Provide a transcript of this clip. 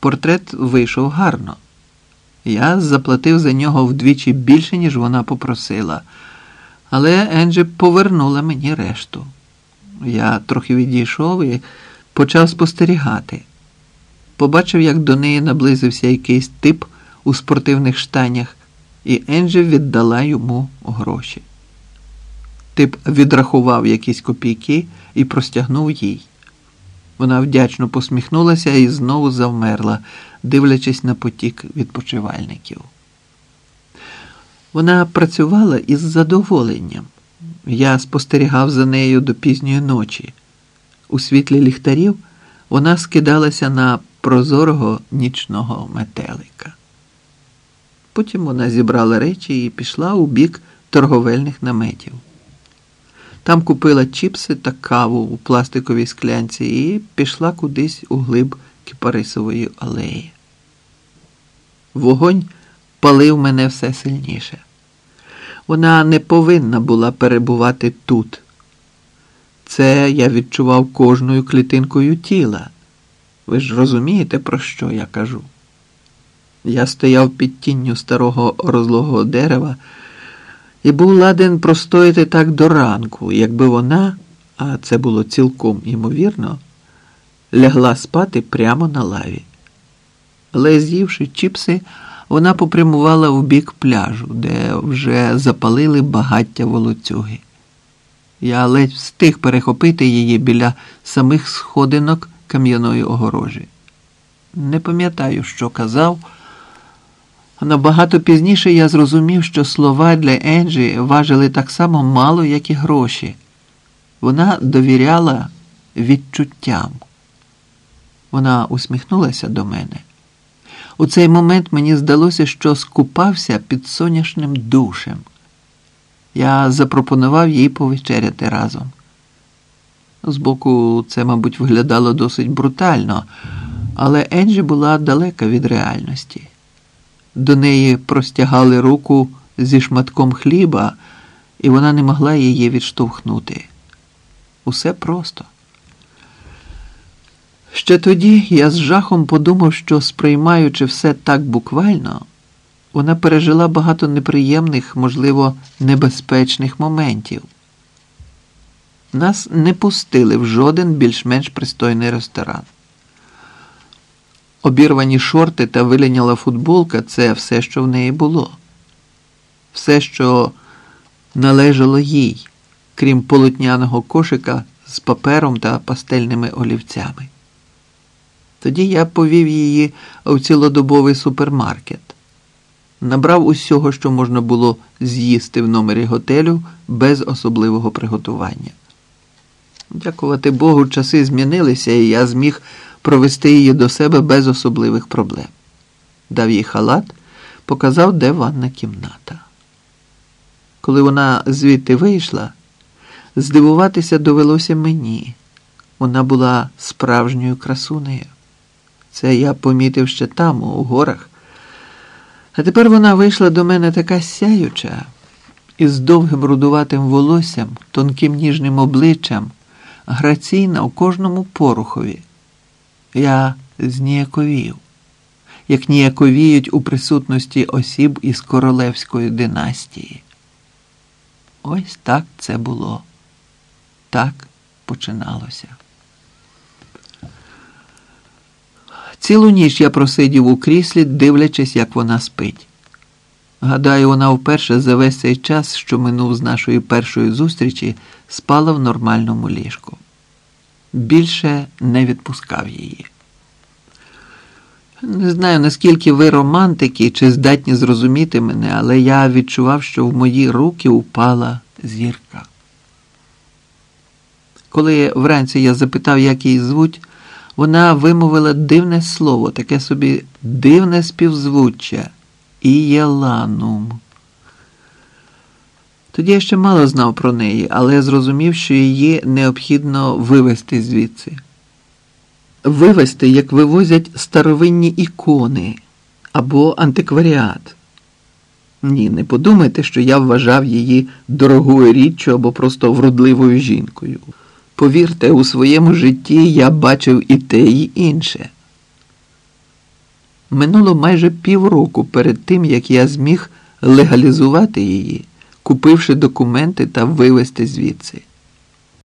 Портрет вийшов гарно. Я заплатив за нього вдвічі більше, ніж вона попросила, але Енджі повернула мені решту. Я трохи відійшов і почав спостерігати. Побачив, як до неї наблизився якийсь тип у спортивних штанях, і Енджі віддала йому гроші. Тип відрахував якісь копійки і простягнув їй. Вона вдячно посміхнулася і знову завмерла, дивлячись на потік відпочивальників. Вона працювала із задоволенням. Я спостерігав за нею до пізньої ночі. У світлі ліхтарів вона скидалася на прозорого нічного метелика. Потім вона зібрала речі і пішла у бік торговельних наметів. Там купила чіпси та каву у пластиковій склянці і пішла кудись у глиб кипарисової алеї. Вогонь палив мене все сильніше. Вона не повинна була перебувати тут. Це я відчував кожною клітинкою тіла. Ви ж розумієте, про що я кажу? Я стояв під тінню старого розлогого дерева і був ладен простояти так до ранку, якби вона, а це було цілком імовірно, лягла спати прямо на лаві. Але з'ївши чіпси, вона попрямувала в бік пляжу, де вже запалили багаття волоцюги. Я ледь встиг перехопити її біля самих сходинок кам'яної огорожі. Не пам'ятаю, що казав. Набагато пізніше я зрозумів, що слова для Енджі важили так само мало, як і гроші. Вона довіряла відчуттям. Вона усміхнулася до мене. У цей момент мені здалося, що скупався під сонячним душем. Я запропонував їй повечеряти разом. Збоку, це, мабуть, виглядало досить брутально, але Енджі була далека від реальності. До неї простягали руку зі шматком хліба, і вона не могла її відштовхнути. Усе просто. Ще тоді я з жахом подумав, що, сприймаючи все так буквально, вона пережила багато неприємних, можливо, небезпечних моментів. Нас не пустили в жоден більш-менш пристойний ресторан. Обірвані шорти та виляняла футболка це все, що в неї було, все, що належало їй, крім полотняного кошика з папером та пастельними олівцями. Тоді я повів її в цілодобовий супермаркет, набрав усього, що можна було з'їсти в номері готелю без особливого приготування. Дякувати Богу, часи змінилися, і я зміг провести її до себе без особливих проблем. Дав їй халат, показав, де ванна кімната. Коли вона звідти вийшла, здивуватися довелося мені. Вона була справжньою красунею. Це я помітив ще там, у горах. А тепер вона вийшла до мене така сяюча, із довгим рудуватим волоссям, тонким ніжним обличчям, граційна у кожному порухові. Я зніяковів, як ніяковіють у присутності осіб із королевської династії. Ось так це було. Так починалося. Цілу ніч я просидів у кріслі, дивлячись, як вона спить. Гадаю, вона вперше за весь цей час, що минув з нашої першої зустрічі, спала в нормальному ліжку. Більше не відпускав її. Не знаю, наскільки ви романтики чи здатні зрозуміти мене, але я відчував, що в мої руки упала зірка. Коли вранці я запитав, як її звуть, вона вимовила дивне слово, таке собі дивне співзвуччя Ієланум. Тоді я ще мало знав про неї, але зрозумів, що її необхідно вивезти звідси. Вивезти, як вивозять старовинні ікони або антикваріат. Ні, не подумайте, що я вважав її дорогою річчю або просто вродливою жінкою. Повірте, у своєму житті я бачив і те, і інше. Минуло майже півроку перед тим, як я зміг легалізувати її, купивши документи та вивезти звідси.